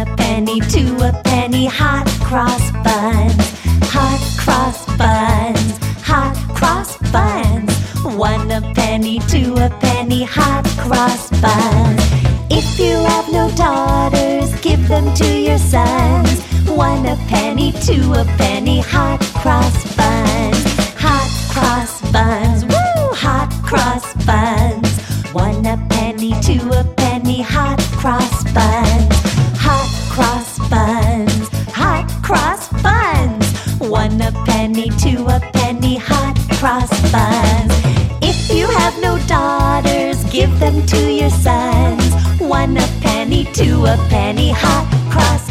a penny, two a penny hot cross buns. Hot cross buns, hot cross buns. One a penny, two a penny, hot cross buns. If you have no daughters, give them to your sons. One a penny, two a penny, hot cross buns. Hot cross buns, woo! Hot cross buns. One a penny, two a penny, hot cross buns. Hot cross buns, hot cross buns. One a penny, two a penny, hot cross buns. If you have no daughters, give them to your sons. One a penny, two a penny, hot cross